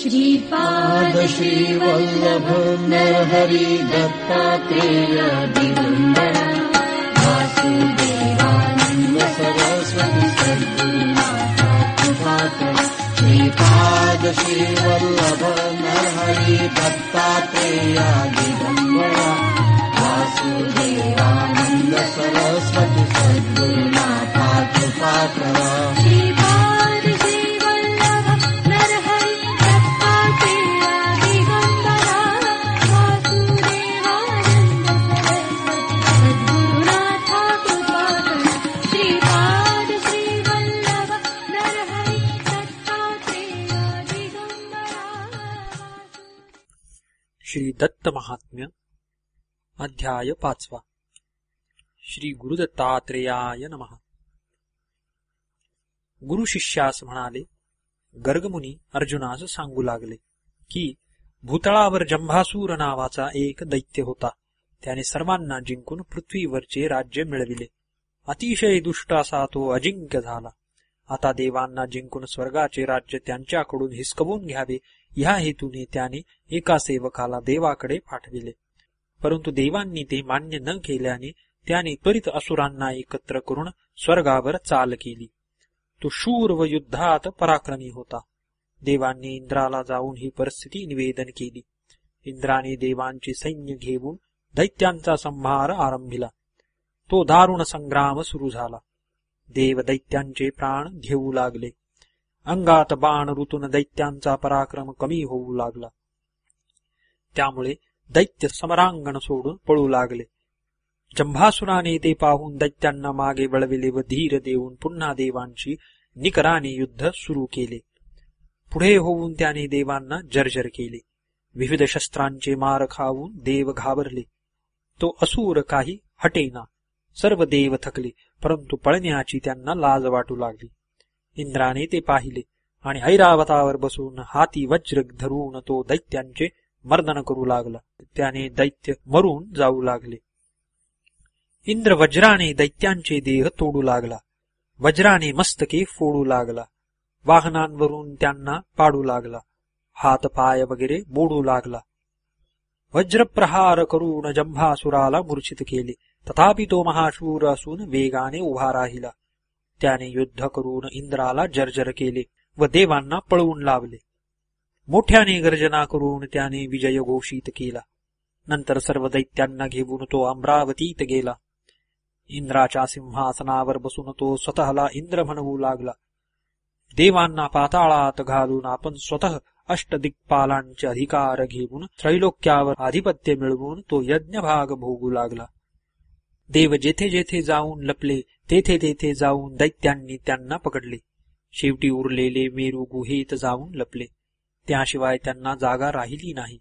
श्रीपाद श्रीवल्लभ नरहरि दत्तात्रेय दिगम्बर वासुदेवानन्द सरस्वती सद्गुरुनाथ कृपाकर श्रीपाद श्रीवल्लभ नरहरि दत्तात्रेय दिगम्बर वासुदेवानन्द सरस्वती सद्गुरुनाथ कृपाकर दत्त महात्म्य अध्याय पाचवा. श्री गुरुदत्तात्रेयाय नम. गुरु शिष्यास म्हणाले गर्गमुनी अर्जुनास सांगू लागले की भूतळावर जंभासूर नावाचा एक दैत्य होता. त्याने सर्वांना जिंकून पृथ्वीवरचे राज्य मिळविले. अतिशय दुष्ट असा तो अजिंक्य झाला. आता देवांना जिंकून स्वर्गाचे राज्य त्यांच्याकडून हिसकवून घ्यावे ह्या हेतूने त्याने एका सेवकाला देवाकडे पाठविले. परंतु देवांनी ते मान्य न केल्याने त्याने त्वरित असुरांना एकत्र करून स्वर्गावर चाल केली. तो शूर व युद्धात पराक्रमी होता. देवांनी इंद्राला जाऊन ही परिस्थिती निवेदन केली. इंद्राने देवांचे सैन्य घेऊन दैत्यांचा संहार आरंभिला. तो दारुण संग्राम सुरू झाला. देव दैत्यांचे प्राण घेऊ लागले. अंगात बाण ऋतून दैत्यांचा पराक्रम कमी होऊ लागला. त्यामुळे दैत्य समरांगण सोडून पळू लागले. जंभासुराने ते पाहून दैत्यांना मागे वळविले व धीर देऊन पुन्हा देवांशी निकराने युद्ध सुरू केले. पुढे होऊन त्याने देवांना जर्जर केले. विविध शस्त्रांचे मार खाऊन देव घाबरले. तो असूर काही हटेना. सर्व देव थकले परंतु पळण्याची त्यांना लाज वाटू लागली. इंद्राने ते पाहिले. आणि ऐरावतावर बसून हाती वज्र धरून तो दैत्यांचे मर्दन करू लागला. त्याने दैत्य मरून जाऊ लागले. इंद्र वज्राने दैत्यांचे देह तोडू लागला. वज्राने मस्तके फोडू लागला. वाहनांवरून त्यांना पाडू लागला. हात पाय वगैरे मोडू लागला. वज्रप्रहार करून जंभासुराला मूर्छित केले. तथापि तो महाशूर असून वेगाने उभा राहिला. त्याने युद्ध करून इंद्राला जर्जर केले व देवांना पळवून लावले. मोठ्याने गर्जना करून त्याने विजय घोषित केला. नंतर सर्व दैत्यांना घेऊन तो अमरावतीत गेला. इंद्राच्या सिंहासनावर बसून तो स्वतःला इंद्र म्हणवू लागला. देवांना पाताळात घालून आपण स्वतः अष्टदिक्पालांचे अधिकार घेऊन त्रैलोक्यावर आधिपत्य मिळवून तो यज्ञभाग भोगू लागला. देव जेथे जेथे जाऊन लपले तेथे तेथे जाऊन दैत्यांनी त्यांना पकडले. शेवटी उरलेले मेरू गुहेत जाऊन लपले. त्याशिवाय त्यांना जागा राहिली नाही.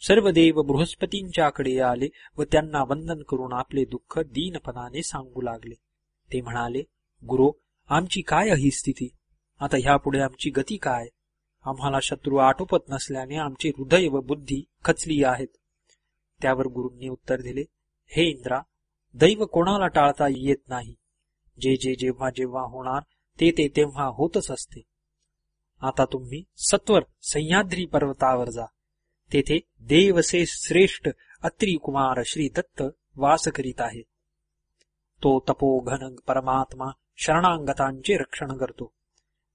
सर्व देव बृहस्पतींच्याकडे आले व त्यांना वंदन करून आपले दुःख दीनपणाने सांगू लागले. ते म्हणाले गुरु आमची काय ही स्थिती? आता ह्यापुढे आमची गती काय? आम्हाला शत्रू आटोपत नसल्याने आमचे हृदय व बुद्धी खचली आहेत. त्यावर गुरूंनी उत्तर दिले हे इंद्रा दैव कोणाला टाळता येत नाही? जे जे जेव्हा जेव्हा होणार ते ते तेव्हा होतच असते. आता तुम्ही सत्वर सह्याद्री पर्वतावर जा. तेथे देवसे श्रेष्ठ अत्री कुमार श्री दत्त वास करीत आहे. तो तपोघन परमात्मा शरणांगतांचे रक्षण करतो.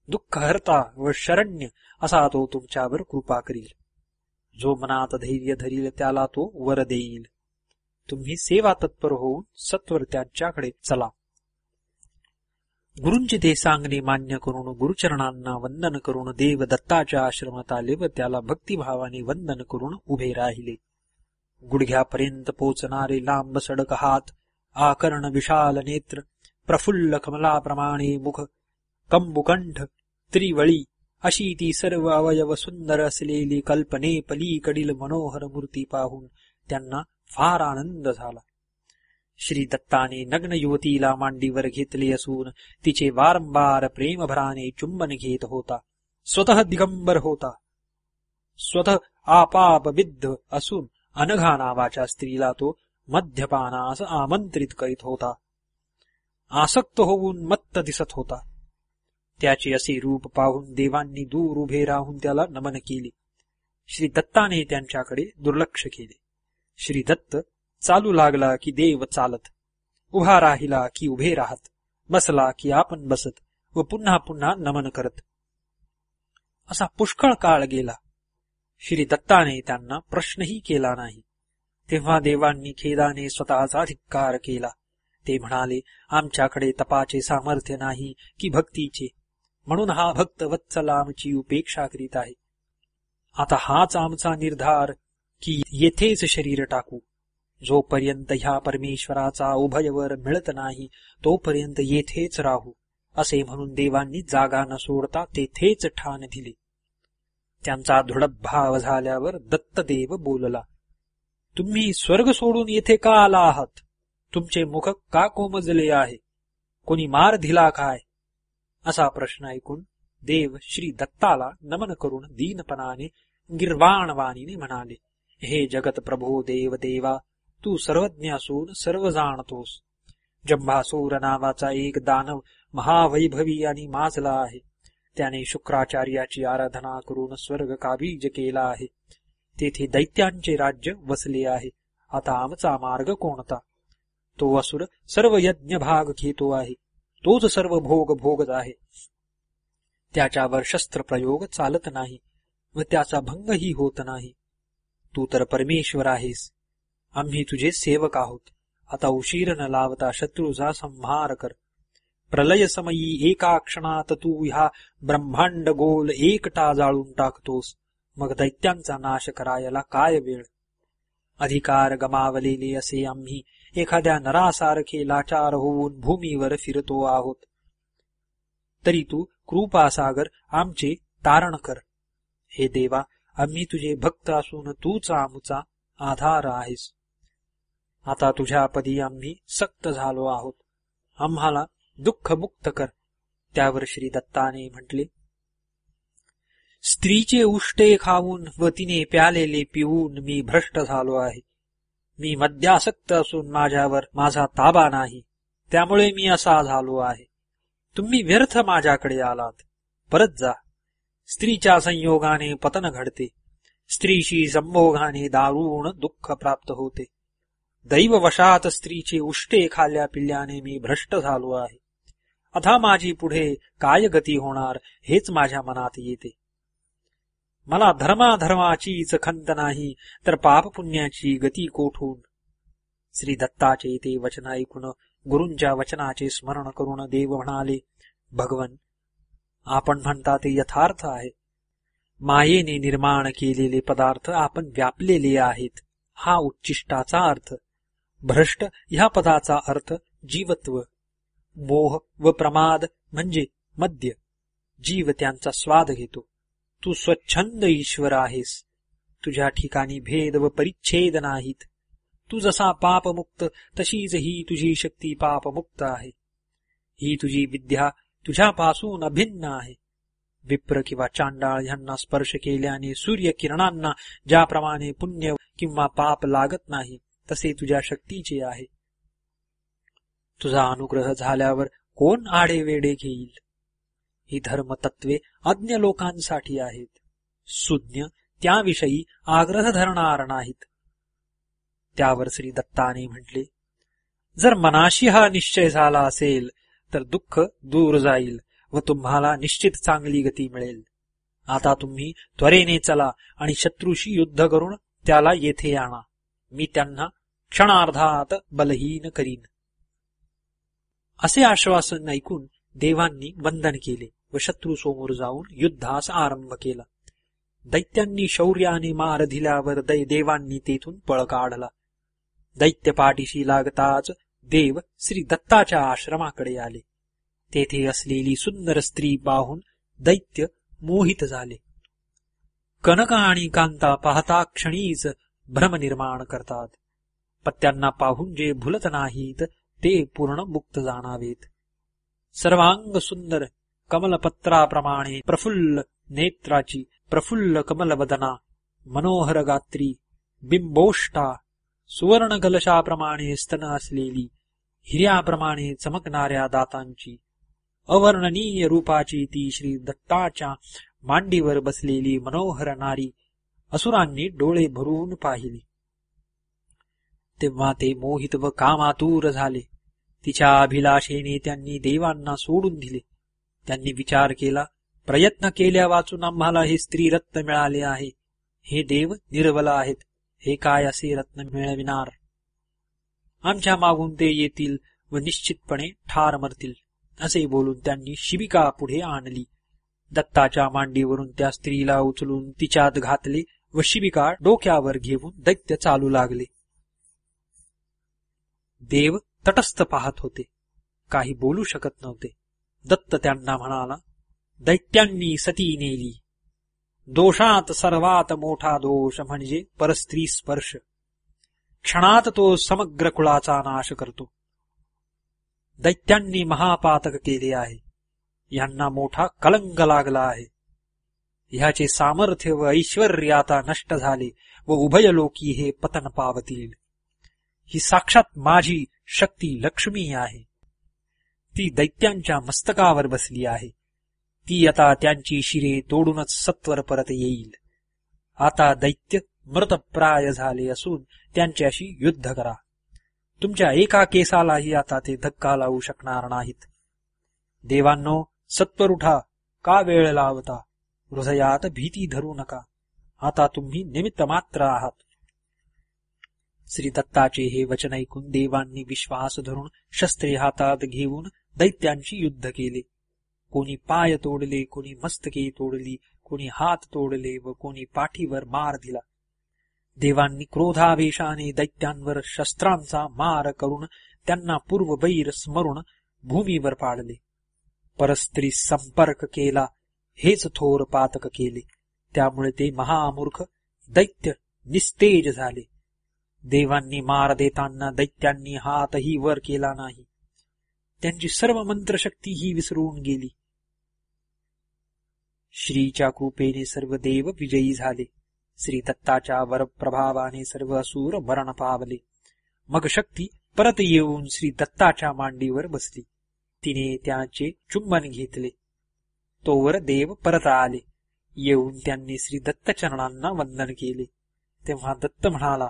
दुःखहर्ता व शरण्य असा तो तुमच्यावर कृपा करील. जो मनात धैर्य धरील त्याला तो वर देईल. तुम्ही सेवा तत्पर होऊन सत्वर त्यांच्याकडे चला. गुरूंचे ते सांगणे मान्य करून गुरुचरणांना वंदन करून देव दत्ताच्या आश्रमात आले व त्याला भक्तिभावाने वंदन करून उभे राहिले. गुडघ्यापर्यंत पोचणारे लांब सडक हात आकर्ण विशाल नेत्र प्रफुल्ल कमलाप्रमाणे मुख कंबुकंठ त्रिवळी अशी ती सर्व अवयव सुंदर असलेली कल्पने पलीकडील मनोहर मूर्ती पाहून त्यांना फार आनंद झाला. श्री दत्ताने नग्न युवतीला मांडीवर घेतले असून तिचे वारंवार प्रेमभराने चुंबन घेत होता. स्वतः दिगंबर होता. स्वतः आपापविद्ध असून अनघा नावाच्या स्त्रीला तो मद्यपानास आमंत्रित करीत होता. आसक्त होऊन मत्त दिसत होता. त्याचे असे रूप पाहून देवांनी दूर उभे राहून त्याला नमन केले. श्री दत्ताने त्यांच्याकडे दुर्लक्ष केले. श्री दत्त चालू लागला की देव चालत उभा राहिला की उभे राहत बसला की आपण बसत व पुन्हा पुन्हा नमन करत. असा पुष्कळ काळ गेला. श्री दत्ताने त्यांना प्रश्नही केला नाही. तेव्हा देवांनी खेदाने स्वतःचा धिक्कार केला. ते म्हणाले आमच्याकडे तपाचे सामर्थ्य नाही की भक्तीचे. म्हणून हा भक्त वत्सल आमची उपेक्षा करीत आहे. आता हाच आमचा निर्धार की येथेच शरीर टाकू. जोपर्यंत ह्या परमेश्वराचा उभयवर मिळत नाही तोपर्यंत येथेच राहू. असे म्हणून देवांनी जागा न सोडता तेथेच ठाण दिले. त्यांचा दृढभाव झाल्यावर दत्तदेव बोलला तुम्ही स्वर्ग सोडून येथे का आला आहात? तुमचे मुख का कोमजले आहे? कोणी मार दिला काय? असा प्रश्न ऐकून देव श्री दत्ताला नमन करून दीनपणाने गिर्वाणवाणीने म्हणाले हे जगत प्रभो देव देवा तू सर्वज्ञ असून सर्व जाणतोस जंभासूर नावाचा एक दानव महावैभवी आणि माजला आहे. त्याने शुक्राचार्याची आराधना करून स्वर्ग काबीज केला आहे. तेथे दैत्यांचे राज्य वसले आहे. आता आमचा मार्ग कोणता? तो असुर सर्व यज्ञ भाग घेतो आहे. तोच सर्व भोग भोगत आहे. त्याच्यावर शस्त्र प्रयोग चालत नाही व त्याचा भंगही होत नाही. तू तर परमेश्वर आहेस. आम्ही तुझे सेवक आहोत. आता उशीर न लावता शत्रूचा संहार कर. प्रलय समयी एका क्षणात तू ह्या ब्रह्मांड गोल एकटा जाळून टाकतोस. मग दैत्यांचा नाश करायला काय वेळ? अधिकार गमावलेले असे आम्ही एखाद्या नरासारखे लाचार होऊन भूमीवर फिरतो आहोत. तरी तू कृपासागर आमचे तारण कर. हे देवा आम्ही तुझे भक्त असून तूच आमचा आधार आहेस. आता तुझ्या पदी आम्ही सक्त झालो आहोत. आम्हाला दुःख मुक्त कर त्यावर श्री दत्ताने म्हटले. स्त्रीचे उष्टे खाऊन व तिने प्यालेले पिऊन मी भ्रष्ट झालो आहे. मी मद्यासक्त असून माझ्यावर माझा ताबा नाही त्यामुळे मी असा झालो आहे. तुम्ही व्यर्थ माझ्याकडे आलात. परत जा. स्त्रीच्या संयोगाने पतन घडते. स्त्रीशी संभोगाने दारुण दुःख प्राप्त होते. दैववशात स्त्रीचे उष्टे खाल्ल्या पिल्ल्याने मी भ्रष्ट झालो आहे. आता माझी पुढे काय गती होणार हेच माझ्या मनात येते. मला धर्माधर्माचीच खंत नाही तर पाप पुण्याची गती कोठून? श्री दत्ताचे ते वचन ऐकून गुरूंच्या वचनाचे स्मरण करून देव म्हणाले भगवन आपण म्हणता ते यथार्थ आहे. मायेने निर्माण केलेले पदार्थ आपण व्यापलेले आहेत. हा उच्चिष्टाचा अर्थ. भ्रष्ट ह्या पदाचा अर्थ जीवत्व मोह व प्रमाद म्हणजे मद्य. जीव त्यांचा स्वाद घेतो. तू स्वच्छंद ईश्वर आहेस. तुझ्या ठिकाणी भेद व परिच्छेद नाहीत. तू जसा पापमुक्त तशीच ही तुझी शक्ती पापमुक्त आहे. ही तुझी विद्या तुझ्यापासून अभिन्न आहे. विप्र किंवा चांडाळ यांना स्पर्श केल्याने सूर्यकिरणांना ज्याप्रमाणे पुण्य किंवा पाप लागत नाही तसे तुझ्या शक्तीचे आहे. तुझा अनुग्रह झाल्यावर कोण आडे वेडे घेईल? ही धर्मतत्वे अज्ञ लोकांसाठी आहेत. सुज्ञ त्याविषयी आग्रह धरणार नाहीत. त्यावर श्री दत्ताने म्हटले जर मनाशी हा निश्चय झाला असेल तर दुःख दूर जाईल व तुम्हाला निश्चित चांगली गती मिळेल. आता तुम्ही त्वरेने चला आणि शत्रूशी युद्ध करून त्याला येथे आणा. मी त्यांना क्षणार्धात बलहीन करीन. असे आश्वासन ऐकून देवांनी वंदन केले व शत्रू समोर जाऊन युद्धास आरंभ केला. दैत्यांनी शौर्याने मार दिल्यावर दै देवांनी तेथून पळ काढला. दैत्य पाठीशी लागताच देव श्री दत्ताच्या आश्रमाकडे आले. तेथे असलेली सुंदर स्त्री पाहून दैत्य मोहित झाले. कनक आणि कांता पाहता क्षणीच भ्रम निर्माण करतात पत्त्यांना पाहून जे भुलत नाहीत ते पूर्ण मुक्त जाणावेत. सर्वांग सुंदर कमलपत्राप्रमाणे प्रफुल्ल नेत्राची प्रफुल्ल कमलवदना मनोहर गात्री बिंबोष्टा सुवर्ण कलशाप्रमाणे स्तन असलेली हिऱ्याप्रमाणे चमकणाऱ्या दातांची अवर्णनीय रूपाची ती श्री दत्ताच्या मांडीवर बसलेली मनोहर नारी असुरांनी डोळे भरून पाहिले. तेव्हा ते मोहित व कामातूर झाले. तिच्या अभिलाषेने त्यांनी देवांना सोडून दिले. त्यांनी विचार केला प्रयत्न केल्या वाचून आम्हाला हे स्त्री रत्न मिळाले आहे. हे देव निर्बल आहेत. हे काय असे रत्न मिळविणार? आमच्या मागून ते येतील व निश्चितपणे ठार मरतील असे बोलून त्यांनी शिबिका पुढे आणली. दत्ताच्या मांडीवरून त्या स्त्रीला उचलून तिच्यात घातले व शिबिका डोक्यावर घेऊन दैत्य चालू लागले. देव तटस्थ पाहत होते. काही बोलू शकत नव्हते. दत्त त्यांना म्हणाला दैत्यांनी सती नेली. दोषात सर्वात मोठा दोष म्हणजे परस्त्री स्पर्श. क्षणात तो समग्र कुळाचा नाश करतो. दैत्यांनी महापातक केले आहे. यांना मोठा कलंक लागला आहे. ह्याचे सामर्थ्य व ऐश्वर आता नष्ट झाले व उभयलोकी हे पतन पावतील. ही साक्षात माझी शक्ती लक्ष्मी आहे. ती दैत्यांच्या मस्तकावर बसली आहे. ती आता त्यांची शिरे तोडूनच सत्वर परत येईल. आता दैत्य मृतप्राय झाले असून त्यांच्याशी युद्ध करा. तुमच्या एका केसालाही आता ते धक्का लावू शकणार नाहीत. देवांनो सत्वर उठा का वेळ लावता? हृदयात भीती धरू नका. आता तुम्ही निमित्त मात्र आहात. श्री दत्ताचे हे वचन ऐकून देवांनी विश्वास धरून शस्त्रे हातात घेऊन दैत्यांशी युद्ध केले. कोणी पाय तोडले कोणी मस्तके तोडली कोणी हात तोडले व कोणी पाठीवर मार दिला. देवांनी क्रोधावेशाने दैत्यांवर शस्त्रांचा मार करून त्यांना पूर्वबैर स्मरून भूमीवर पाडले. परस्त्री संपर्क केला. हेच थोर पातक केले. त्यामुळे ते महामूर्ख दैत्य निस्तेज झाले. देवांनी मार देताना दैत्यांनी हातही वर केला नाही. त्यांची सर्व मंत्रशक्ती ही विसरून गेली. श्रीच्या कृपेने सर्व देव विजयी झाले. श्री दत्ताच्या वरप्रभावाने सर्व असुर मरण पावले. मग शक्ती परत येऊन श्री दत्ताच्या मांडीवर बसली. तिने त्याचे चुंबन घेतले. तोवर देव परत आले. येऊन त्यांनी श्री दत्तचरणांना वंदन केले. तेव्हा दत्त म्हणाला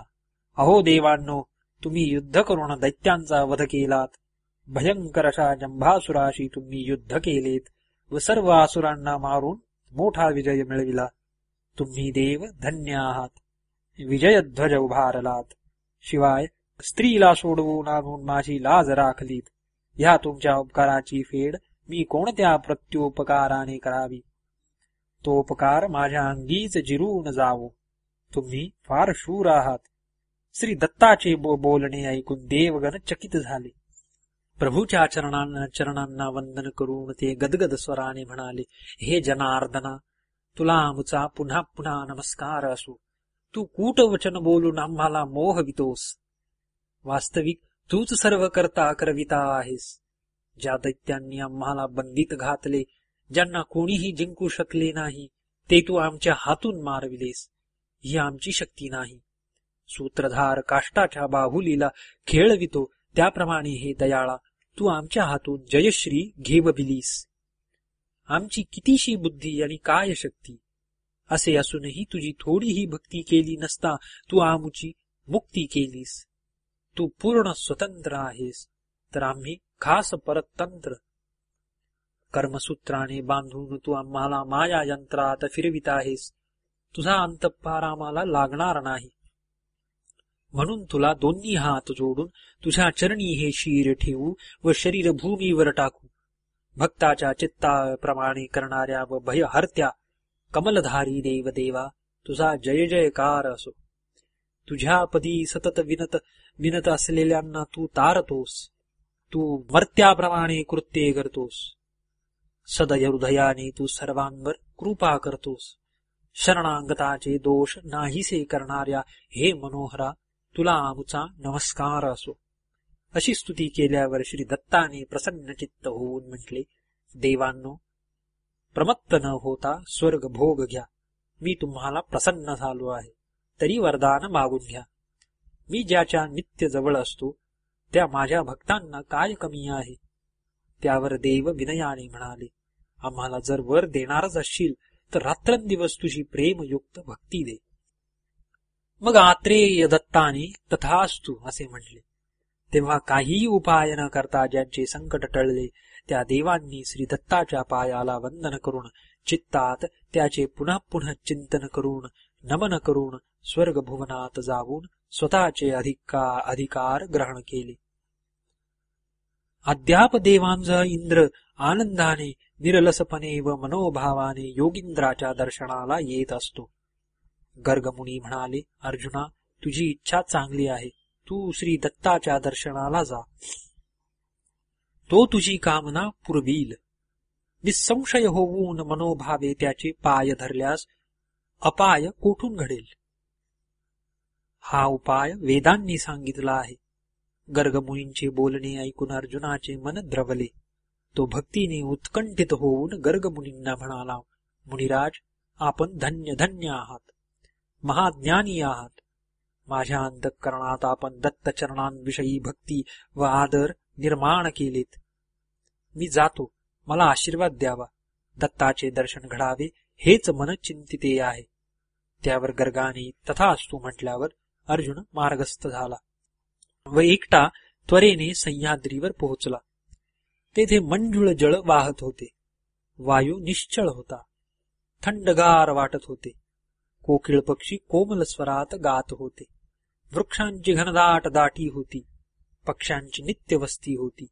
अहो देवांनो तुम्ही युद्ध करून दैत्यांचा वध केलात. भयंकर अशा जंभासुराशी तुम्ही युद्ध केलेत व सर्व आसुरांना मारून मोठा विजय मिळविला. तुम्ही देव धन्य आहात. विजयध्वज उभारलात. शिवाय स्त्रीला सोडवून आणून माझी लाज राखलीत. ह्या तुमच्या उपकाराची फेड मी कोणत्या प्रत्युपकाराने करावी? तो उपकार माझ्या अंगीच जिरून जावो. तुम्ही फार शूर आहात. श्री दत्ताचे बो बोलणे ऐकून देवगण चकित झाले. प्रभूच्या चरणांना चरणांना वंदन करून ते गदगद स्वराने म्हणाले हे जनार्दना तुला आमचा पुन्हा पुन्हा नमस्कार असो. तू कूट वचन बोलून आम्हाला मोहवितोस. वास्तविक तूच सर्व करता करविता आहेस. ज्या दैत्यांनी आम्हाला बंदीत घातले ज्यांना कोणीही जिंकू शकले नाही ते तू आमच्या हातून मारविलेस. ही आमची शक्ती नाही. सूत्रधार काष्टाच्या बाहुलीला खेळवितो त्याप्रमाणे हे दयाळा तू आमच्या हातून जयश्री घेवबिलीस. आमची कितीशी बुद्धी आणि काय शक्ती? असे असूनही तुझी थोडीही भक्ती केली नसता तू आमची मुक्ती केलीस. तू पूर्ण स्वतंत्र आहेस. तर आम्ही खास परतंत्र। कर्मसूत्राने बांधून तू आम्हाला माया यंत्रात फिरवित आहेस तुझा अंतपार आम्हाला लागणार नाही. म्हणून तुला दोन्ही हात जोडून तुझ्या चरणी हे शिर ठेवू व शरीर भूमीवर टाकू. भक्ताच्या चित्ताप्रमाणे करणाऱ्या व भयहर्त्या कमलधारी देवदेवा तुझा जय जयकार असो. तुझ्या पदी सतत विनत विनत असलेल्यांना तू तारतोस. तू मर्त्याप्रमाणे कृत्ये करतोस। सदय हृदयाने तू सर्वांवर कृपा करतोस। शरणांगताचे दोष नाहीसे करणाऱ्या हे मनोहरा तुला आमचा नमस्कार असो अशी स्तुती केल्यावर श्री दत्ताने प्रसन्न चित्त होऊन म्हटले देवांनो प्रमत्त न होता स्वर्ग भोग घ्या। मी तुम्हाला प्रसन्न झालो आहे तरी वरदान मागून घ्या। मी ज्याच्या नित्य जवळ असतो त्या माझ्या भक्तांना काय कमी आहे? त्यावर देव विनयाने म्हणाले आम्हाला जर वर देणारच असशील तर रात्रंदिवस तुझी प्रेमयुक्त भक्ती दे. मग आत्रेय दत्ताने तथास्तु असे म्हटले तेव्हा काहीही उपाय न करता ज्यांचे संकट टळले त्या देवांनी श्री दत्ताच्या पायाला वंदन करून चित्तात त्याचे पुन्हा पुन्हा चिंतन करून नमन करून स्वर्ग भुवनात जाऊन स्वतःचे अधिका अधिकार ग्रहण केले. अद्याप देवांचा इंद्र आनंदाने निरलसपणे व मनोभावाने योगिंद्राच्या दर्शनाला येत असतो. गर्गमुनी म्हणाले अर्जुना तुझी इच्छा चांगली आहे. तू श्री दत्ताच्या दर्शनाला जा. तो तुझी कामना पुरवील. निसंशय होऊन मनोभावे त्याचे पाय धरल्यास अपाय कोठून घडेल? हा उपाय वेदांनी सांगितला आहे. गर्गमुनींचे बोलणे ऐकून अर्जुनाचे मन द्रवले. तो भक्तीने उत्कंठित होऊन गर्गमुनींना म्हणाला मुनिराज आपण धन्य धन्य आहात. महाज्ञानी आहात. माझ्या अंतःकरणात आपण दत्तचरणांविषयी भक्ती व आदर निर्माण केलेत. मी जातो. मला आशीर्वाद द्यावा. दत्ताचे दर्शन घडावे हेच मन चिंतिते आहे. त्यावर गर्गाने तथा असतो म्हटल्यावर अर्जुन मार्गस्थ झाला. व एकटा त्वरेने सह्याद्रीवर पोहोचला. तेथे मंजुळ जळ वाहत होते. वायू निश्चळ होता. थंडगार वाटत होते. कोकिळ पक्षी कोमल स्वरात गात होते. वृक्षांची घनदाट दाटी होती. पक्ष्यांची नित्यवस्ती होती.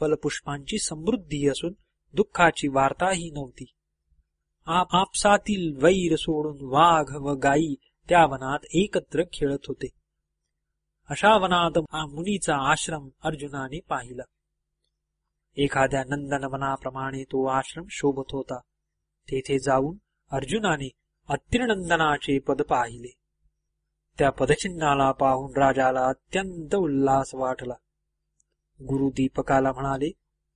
फलपुष्पांची समृद्धी असून दुःखाची वार्ताही नव्हती. आप आपसातील वैर सोडून वाघ व गायी त्या वनात एकत्र खेळत होते. अशा वनात हा मुनीचा आश्रम अर्जुनाने पाहिला. एखाद्या नंदनवनाप्रमाणे तो आश्रम शोभत होता. तेथे जाऊन अर्जुनाने अत्रिनंदनाचे पद पाहिले. त्या पदचिन्हाला पाहून राजाला अत्यंत उल्हास वाटला. गुरु दीपकाला म्हणाले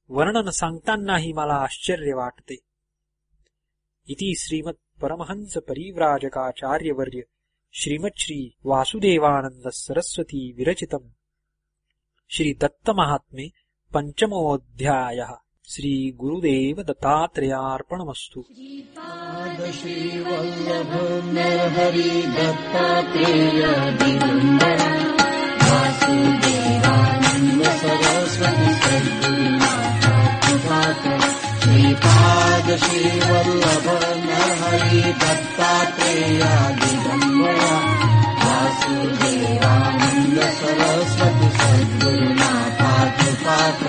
वर्णन सांगतानाही मला आश्चर्य वाटते. इति श्रीमत परमहंस परिव्राजकाचार्यवर्य श्रीमच्छ्री वासुदेवानंद सरस्वती विरचितम्। श्री दत्त महात्मे पंचमोऽध्यायः श्री गुरुदेव दत्तात्रेयार्पणमस्तु। श्रीवल्लभ नरहरि दत्तात्रेय दिगम्बरा देवानन्द सरस्वति से मातार्थपात्र